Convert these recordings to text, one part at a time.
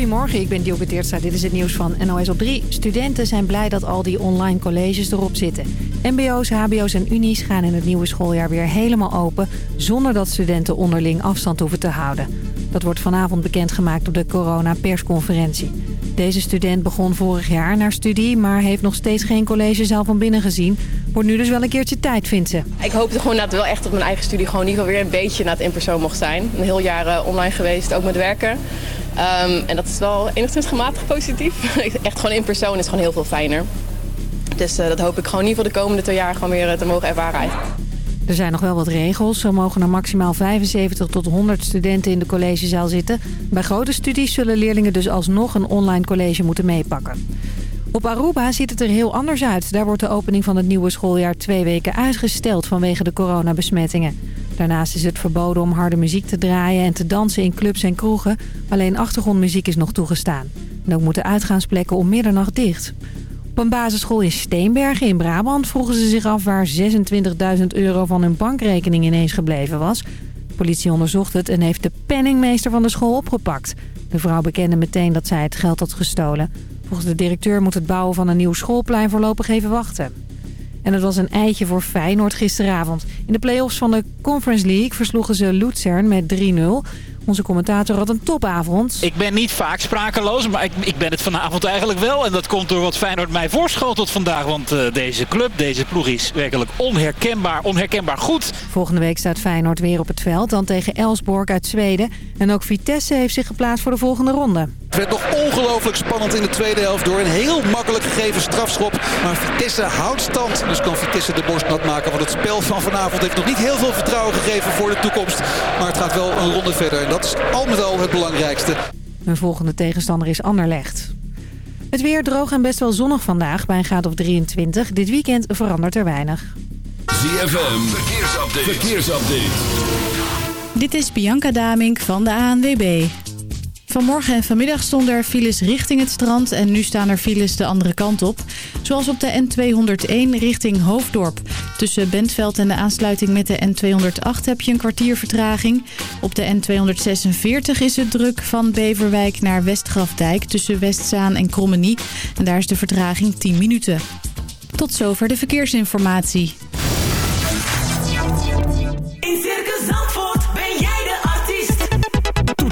Goedemorgen, ik ben Dioke Teertstra. Dit is het nieuws van NOS op 3. Studenten zijn blij dat al die online colleges erop zitten. MBO's, hbo's en unies gaan in het nieuwe schooljaar weer helemaal open... zonder dat studenten onderling afstand hoeven te houden. Dat wordt vanavond bekendgemaakt op de corona-persconferentie. Deze student begon vorig jaar naar studie... maar heeft nog steeds geen collegezaal van binnen gezien. Wordt nu dus wel een keertje tijd, vindt ze. Ik hoopte gewoon dat wel echt op mijn eigen studie... gewoon in ieder weer een beetje naar het in persoon mocht zijn. Een heel jaar eh, online geweest, ook met werken. Ehm, en dat is wel enigszins gematigd positief. echt gewoon in persoon is gewoon heel veel fijner. Dus eh, dat hoop ik gewoon in ieder geval de komende twee jaar gewoon weer eh, te mogen ervaren eigenlijk. Er zijn nog wel wat regels. Zo mogen er maximaal 75 tot 100 studenten in de collegezaal zitten. Bij grote studies zullen leerlingen dus alsnog een online college moeten meepakken. Op Aruba ziet het er heel anders uit. Daar wordt de opening van het nieuwe schooljaar twee weken uitgesteld vanwege de coronabesmettingen. Daarnaast is het verboden om harde muziek te draaien en te dansen in clubs en kroegen. Alleen achtergrondmuziek is nog toegestaan. En ook moeten uitgaansplekken om middernacht dicht. Op een basisschool in Steenbergen in Brabant vroegen ze zich af waar 26.000 euro van hun bankrekening ineens gebleven was. De politie onderzocht het en heeft de penningmeester van de school opgepakt. De vrouw bekende meteen dat zij het geld had gestolen. Volgens de directeur moet het bouwen van een nieuw schoolplein voorlopig even wachten. En het was een eitje voor Feyenoord gisteravond. In de play-offs van de Conference League versloegen ze Luzern met 3-0. Onze commentator had een topavond. Ik ben niet vaak sprakeloos, maar ik, ik ben het vanavond eigenlijk wel. En dat komt door wat Feyenoord mij voorschotelt vandaag. Want uh, deze club, deze ploeg is werkelijk onherkenbaar, onherkenbaar goed. Volgende week staat Feyenoord weer op het veld. Dan tegen Elsborg uit Zweden. En ook Vitesse heeft zich geplaatst voor de volgende ronde. Het werd nog ongelooflijk spannend in de tweede helft door een heel makkelijk gegeven strafschop. Maar Vitesse houdt stand. Dus kan Vitesse de borst nat maken. Want het spel van vanavond heeft nog niet heel veel vertrouwen gegeven voor de toekomst. Maar het gaat wel een ronde verder. Dat is al met al het belangrijkste. Hun volgende tegenstander is Anderlecht. Het weer droog en best wel zonnig vandaag bij een graad of 23. Dit weekend verandert er weinig. ZFM, verkeersupdate. verkeersupdate. Dit is Bianca Damink van de ANWB. Vanmorgen en vanmiddag stonden er files richting het strand en nu staan er files de andere kant op. Zoals op de N201 richting Hoofddorp. Tussen Bentveld en de aansluiting met de N208 heb je een kwartier vertraging. Op de N246 is het druk van Beverwijk naar Westgrafdijk tussen Westzaan en Krommenie. En daar is de vertraging 10 minuten. Tot zover de verkeersinformatie.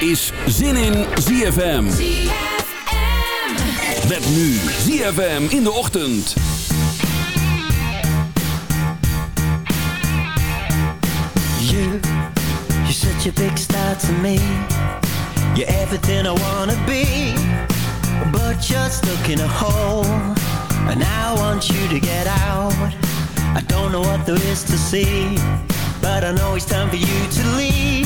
Is Zin in ZFM. Met nu ZFM in de ochtend. You, you're such a big star to me. You're everything I wanna be. But you're stuck in a hole. And I want you to get out. I don't know what there is to see. But I know it's time for you to leave.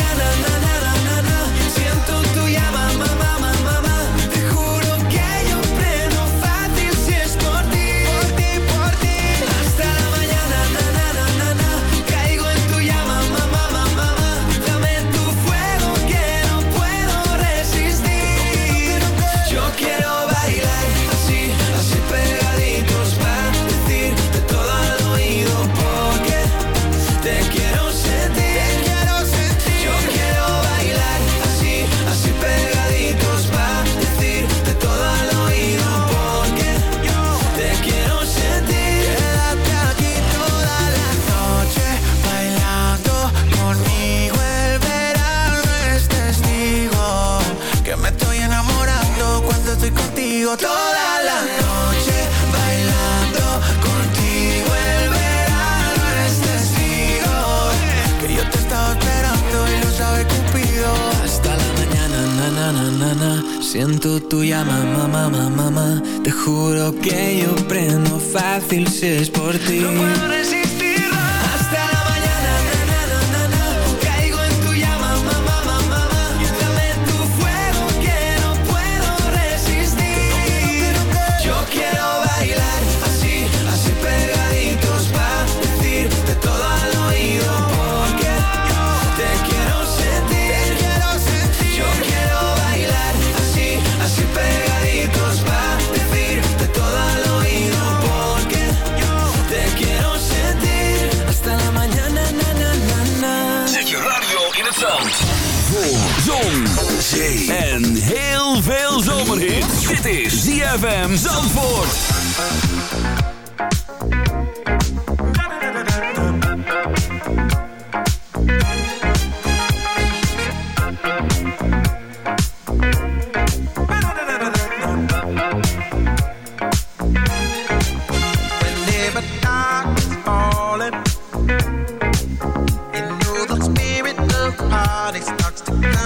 heart, it starts to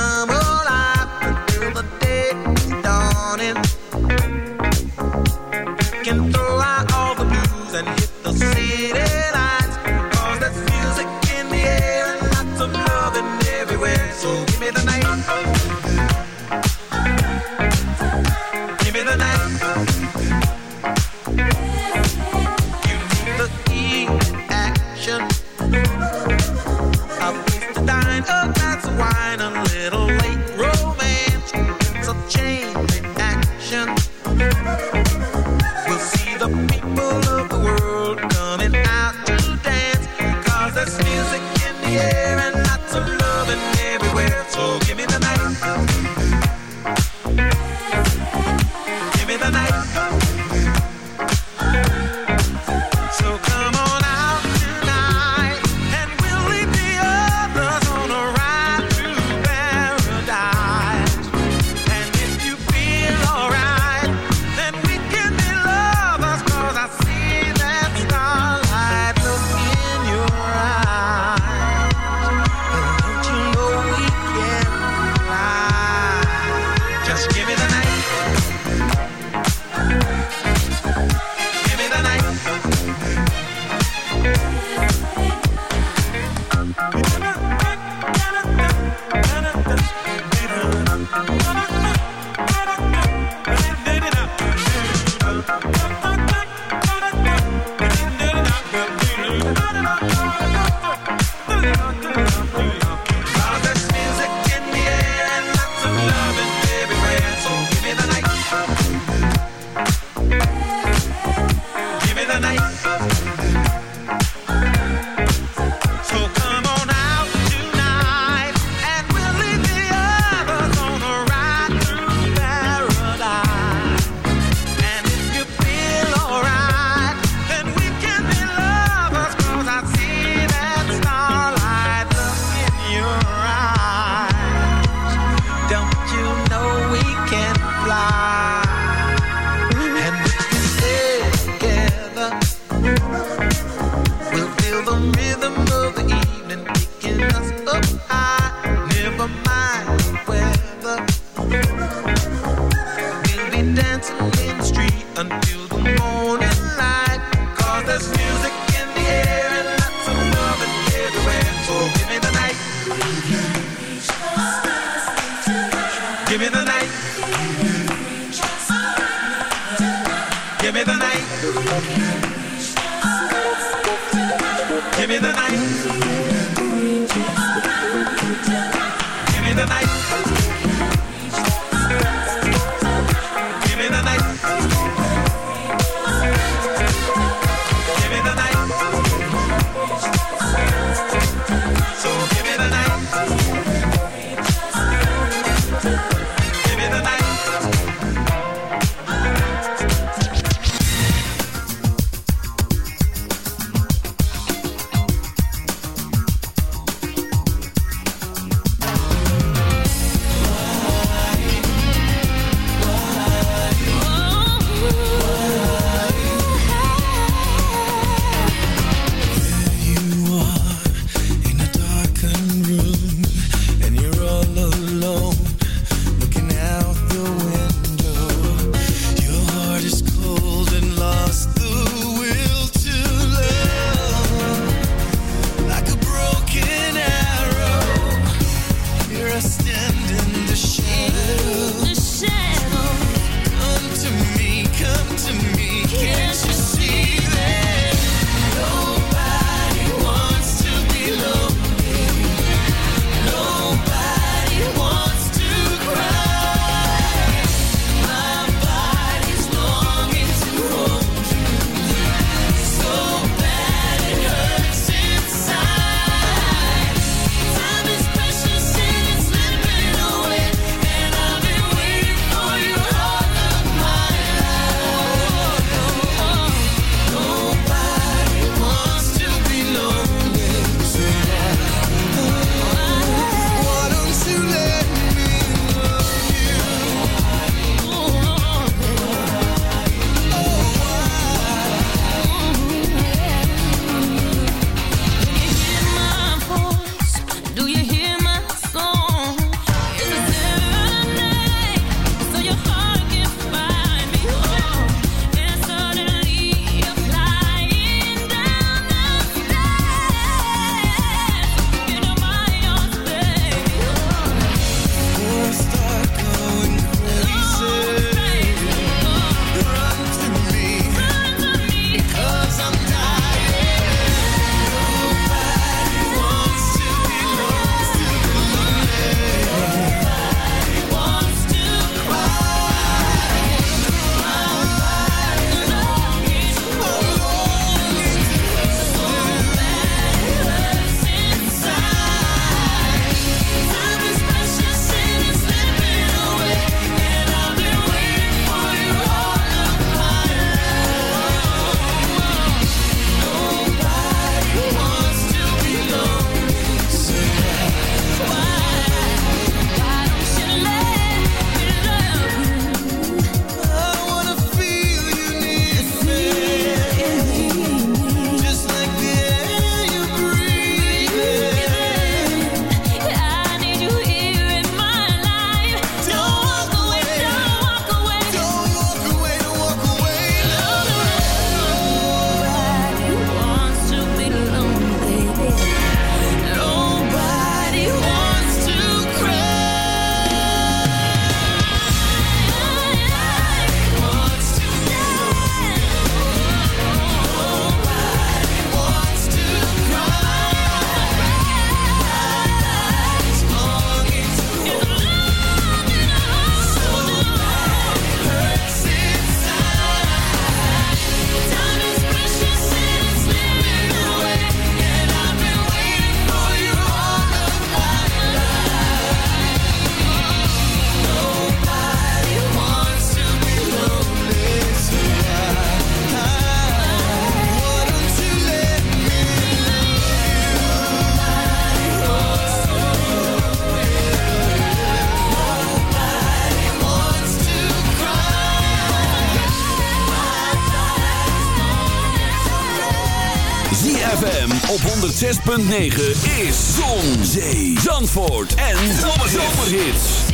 106.9 is Zon, Zee, Zandvoort en Zomerhits.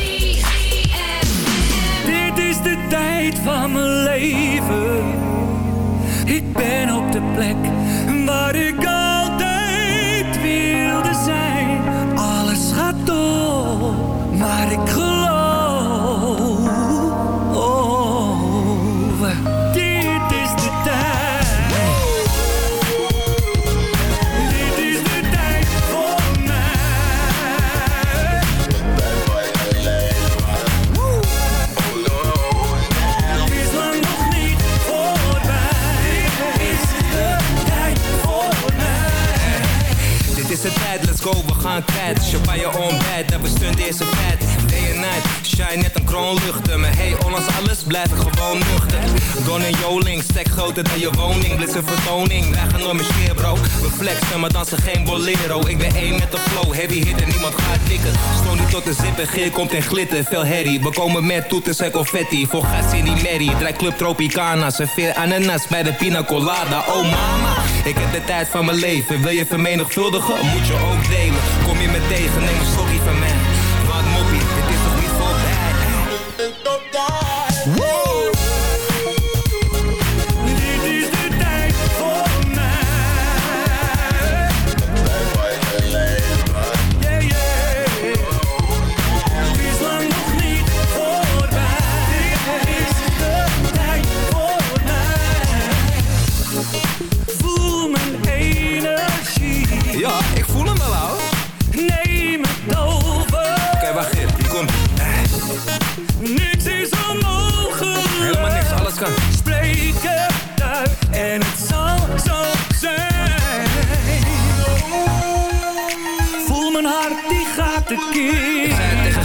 Dit is de tijd van mijn leven. Ik ben op de plek waar ik gaan kwijt Champagne ontbijt, dat bestunt deze feit Day and night, shine net een kroon luchten Maar hey, ondanks alles blijf ik gewoon nuchter. Don en Joling, stek groter dan je woning. Blitz een vertoning, wij gaan door mijn sfeer bro. We flexen, maar dansen geen bolero. Ik ben één met de flow, heavy hit en niemand gaat tikken Stoon niet tot de zippen, geer komt in glitter. Veel herrie, we komen met toeters en confetti. Voor gas in die merrie, draai club Tropicana. Serveer ananas bij de pina colada. Oh mama, ik heb de tijd van mijn leven. Wil je vermenigvuldigen, moet je ook delen Kom je me tegen, neem een slokje van mij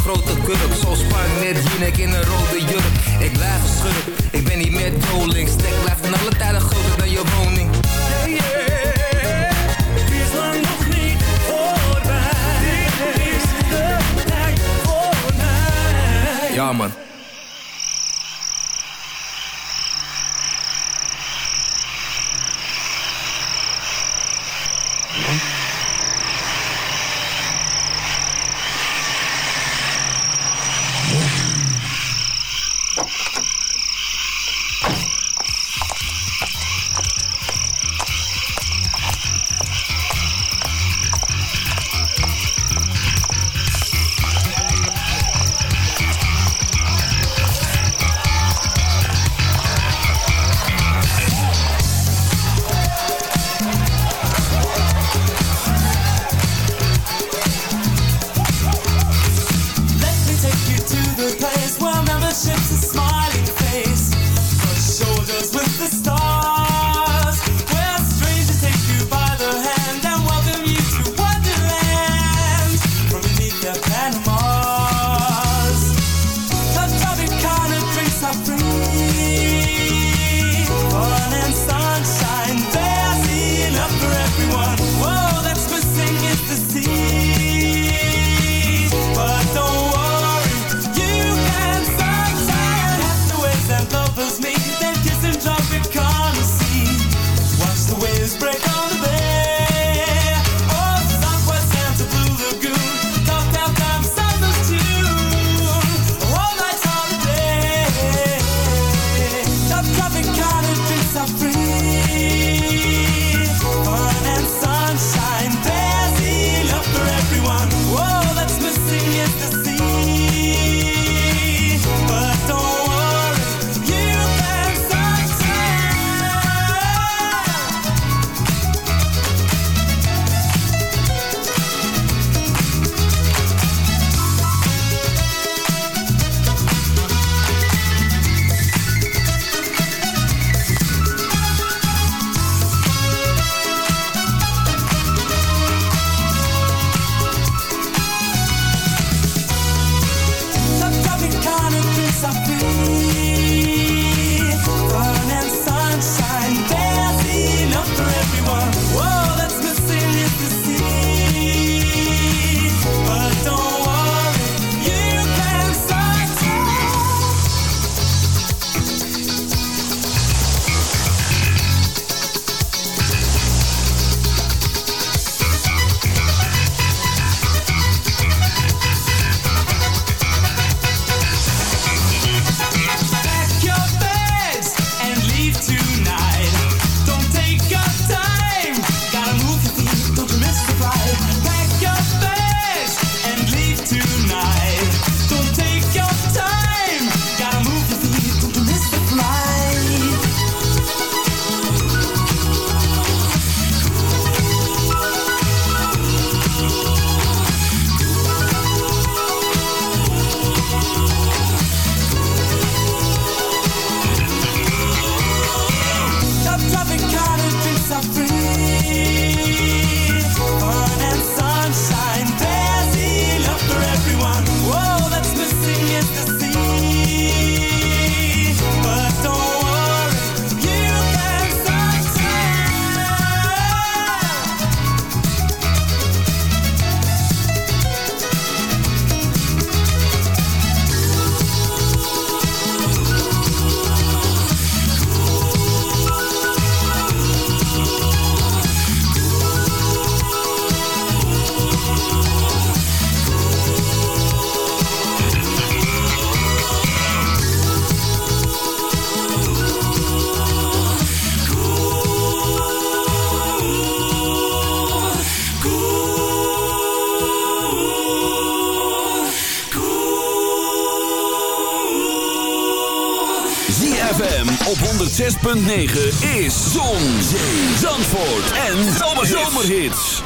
Grote kurk Zo net Jinek in een rode jurk Ik blijf een schurk, ik ben niet meer trolling Stek blijft van alle tijden groter dan je woning Yeah, yeah. Het is lang nog niet voorbij. Dit is de tijd voor mij. Ja man 6.9 is Zon, Zee, Zandvoort en Zomerhits. Zomerhits.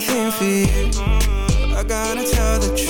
nothing for you. I gotta tell the truth.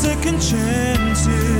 Second chances.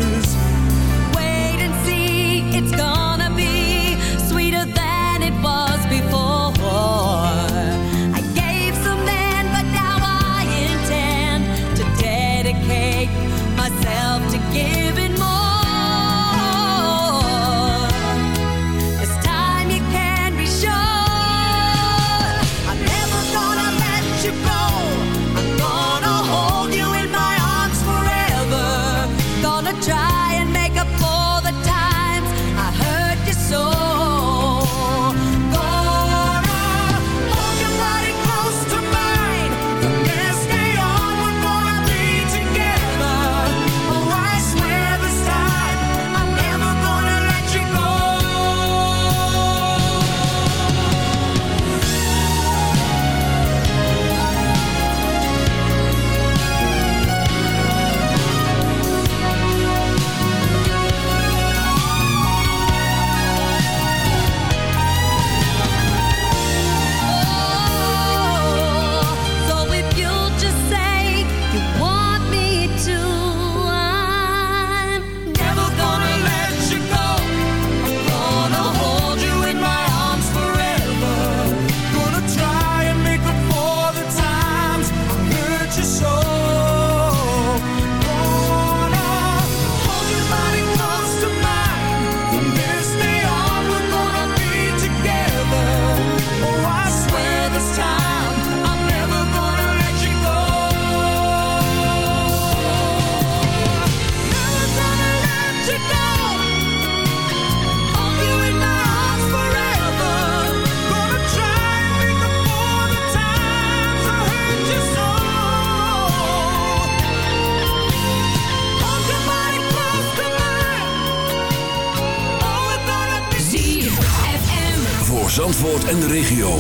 En de regio.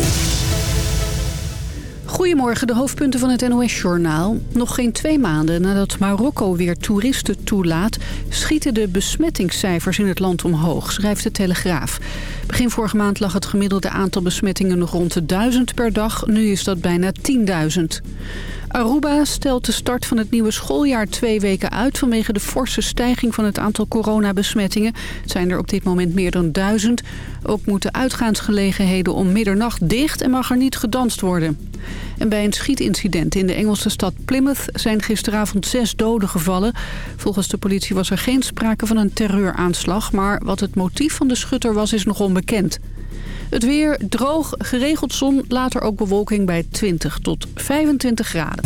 Goedemorgen, de hoofdpunten van het NOS-journaal. Nog geen twee maanden nadat Marokko weer toeristen toelaat... schieten de besmettingscijfers in het land omhoog, schrijft de Telegraaf. Begin vorige maand lag het gemiddelde aantal besmettingen nog rond de 1000 per dag. Nu is dat bijna 10.000. Aruba stelt de start van het nieuwe schooljaar twee weken uit... vanwege de forse stijging van het aantal coronabesmettingen. Het zijn er op dit moment meer dan duizend. Ook moeten uitgaansgelegenheden om middernacht dicht... en mag er niet gedanst worden. En bij een schietincident in de Engelse stad Plymouth... zijn gisteravond zes doden gevallen. Volgens de politie was er geen sprake van een terreuraanslag... maar wat het motief van de schutter was, is nog onbekend. Het weer droog, geregeld zon, later ook bewolking bij 20 tot 25 graden.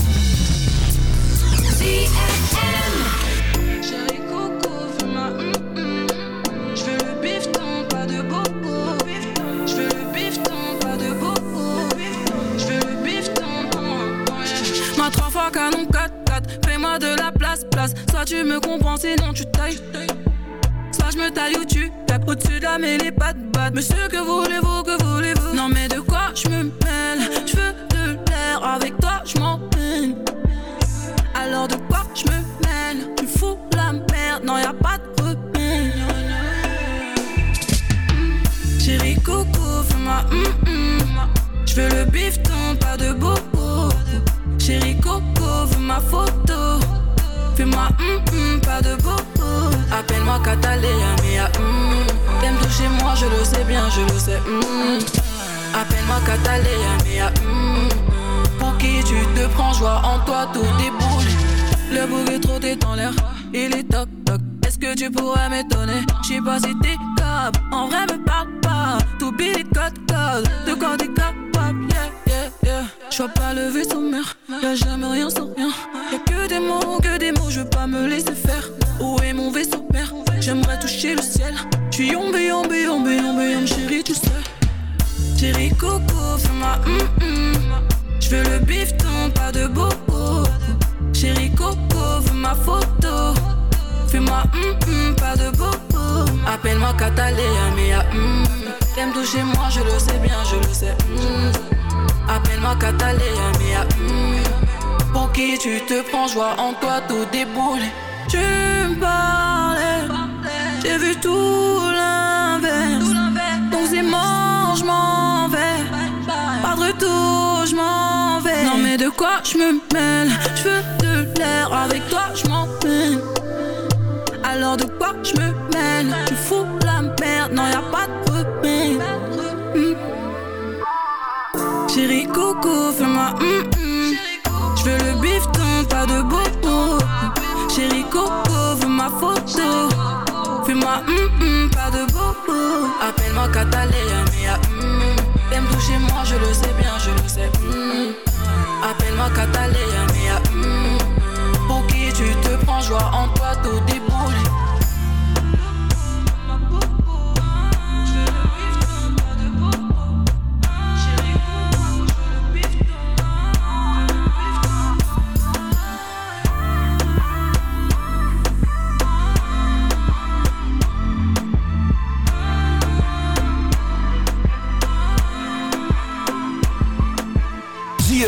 Canon 4-4, fais-moi de la place, place. Soit tu me comprends, sinon tu tailles. Soit je me taille ou tu tapes au-dessus de la mêlée, pas de batte. Monsieur, que voulez-vous, que voulez-vous? Non, mais de quoi je me mêle? Je veux de l'air, avec toi je peine. Alors de quoi je me mêle? Tu fous la merde, non, y a pas de remède. Chérie Coco, fais-moi hum hum. Je veux le bifton, pas de bobo. Chérie Coco, veux ma photo. Fais-moi hum, pas de bobo. Catalina, mia hum. T'aimes toucher moi, je le sais bien, je le sais hum. Appelle-moi Catalina, mia hum. Pour qui tu te prends, joie en toi, tout déboule. Le bouc est trop t'es dans l'air, il est toc toc. Est-ce que tu pourrais m'étonner? J'sais pas si t'es capable, en vrai me parle pas. Tout billet code code, de quoi t'es capable, yeah, yeah, yeah. J'vois pas le vaisseau mère, y'a jamais rien sans rien. Y'a que des mots, que des mots, je veux pas me laisser faire. Où est mon vaisseau mère? J'aimerais toucher le ciel. J'suis yombe, yombe, yombe, yombe, yombe, chérie, tu sais. Chérie Coco, fais-moi hum hum. J'veux le bifton, pas de bobo. Chérie Coco, veux ma photo. Fais-moi hum hum, pas de bobo. Appelle-moi Catalina, mia hum. T'aimes toucher moi, je le sais bien, je le sais. hum. Appelle-moi Catalina, mia hum. Pour qui tu te prends, joie en toi, tout déboule. Tu me parlais, j'ai vu tout l'inverse. Donc c'est mort, je m'en vais. Pas de retour, je m'en vais. Non mais de quoi je me mêle? Je veux de l'air, avec toi je m'en peine. Alors de quoi je me mêle? Tu fous la merde, non y a pas de remède. Hmm. Chérie Coco, fais-moi hum hum. Je veux le bifton, pas de bobo. Chérie Coco, veux ma photo. Fais-moi hum hum, pas de bobo. Appelle-moi Catalina, mia hum. T'aimes toucher moi, je le sais bien, je le sais. hum. Appelle-moi Catalina, mia hum. Pour qui tu te prends, joie en toi, tout déboule.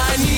I need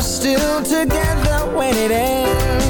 still together when it ends.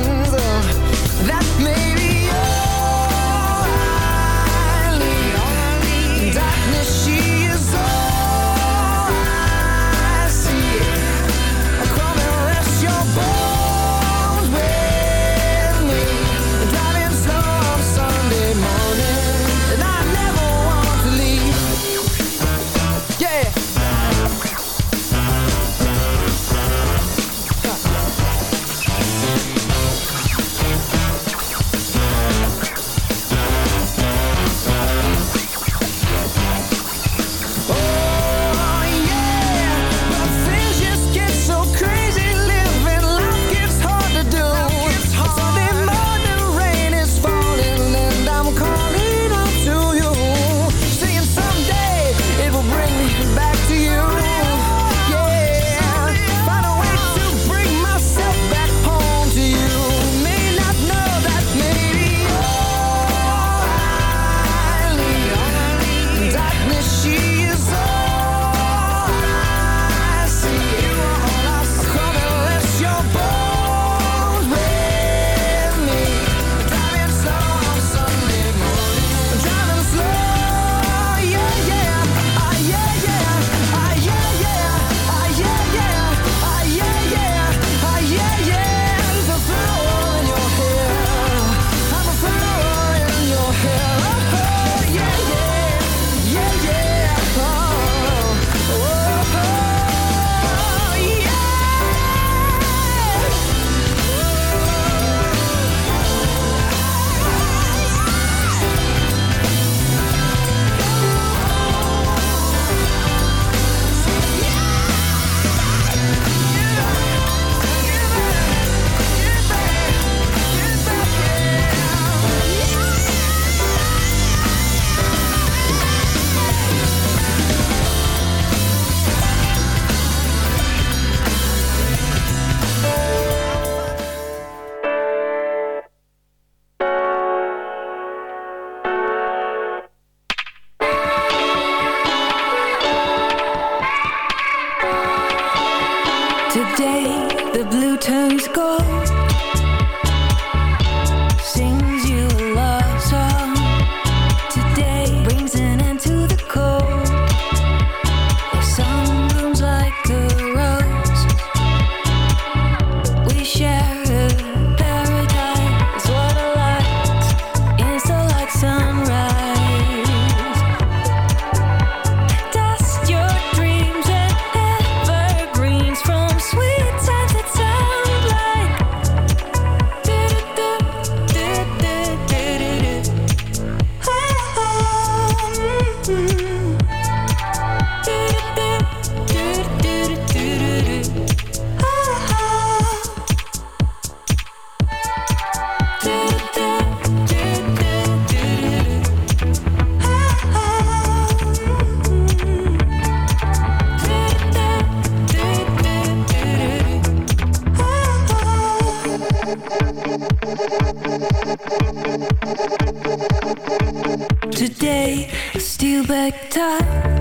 Today, steal back time.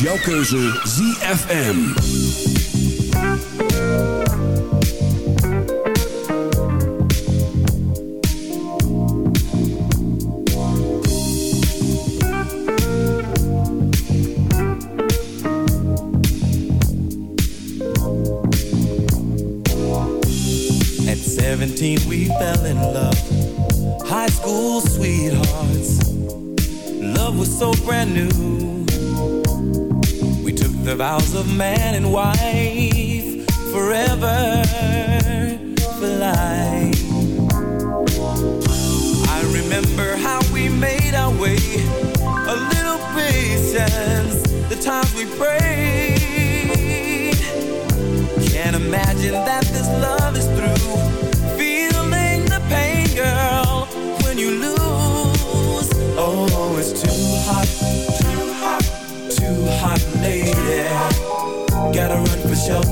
Is jouw keuze ZFM. At 17, we fell in love. High school sweethearts. Love was so brand new. The vows of man and wife forever for life. I remember how we made our way. A little patience, the times we prayed. Can't imagine that this love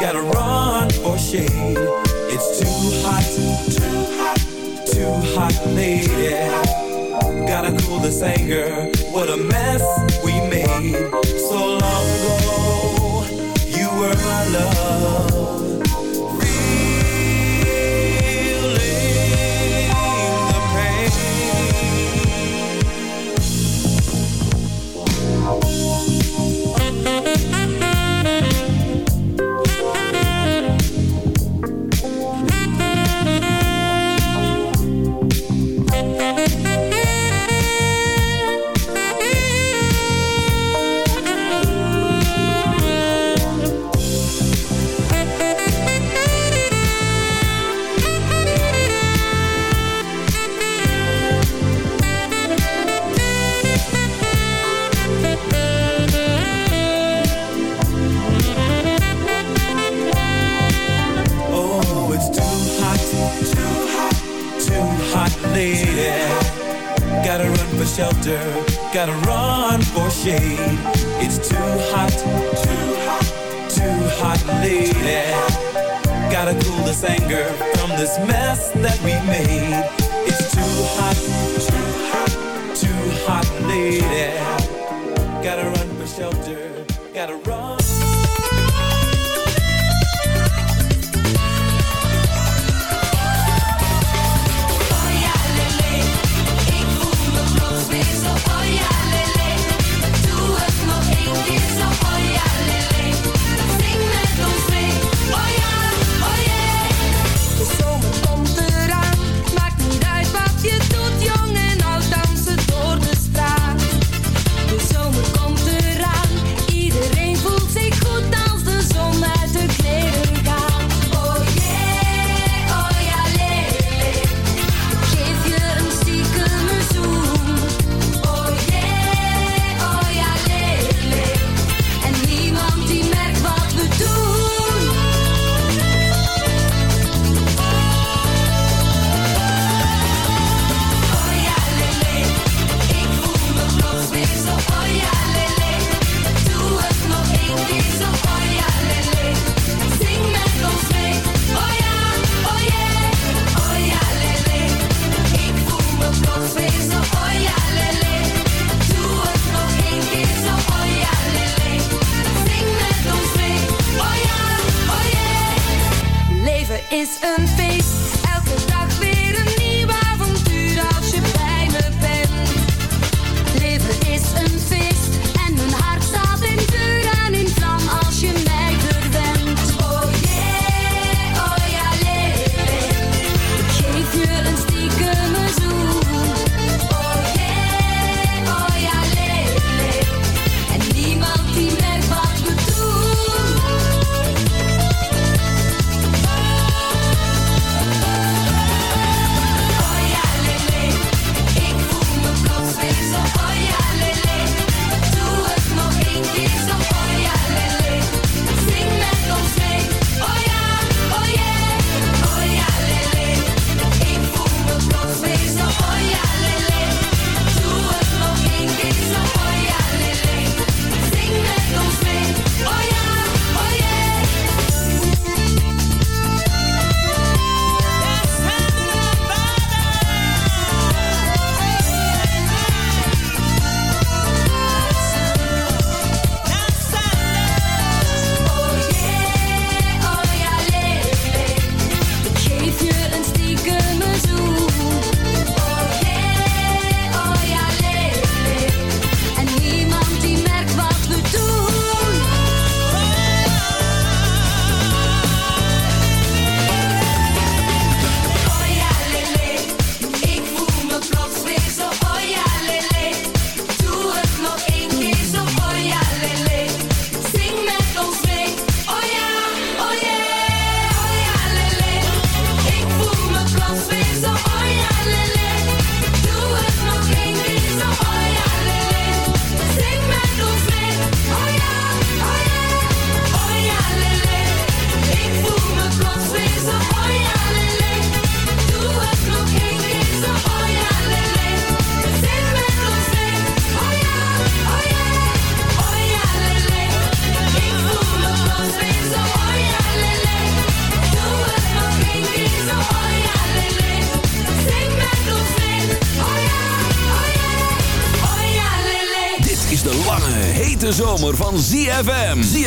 gotta run for shade.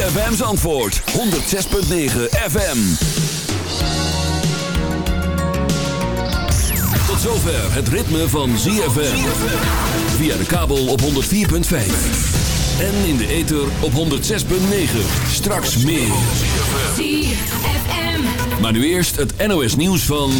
ZFM's antwoord 106.9 FM. Tot zover het ritme van ZFM. Via de kabel op 104.5. En in de ether op 106.9. Straks meer. ZFM. Maar nu eerst het NOS nieuws van...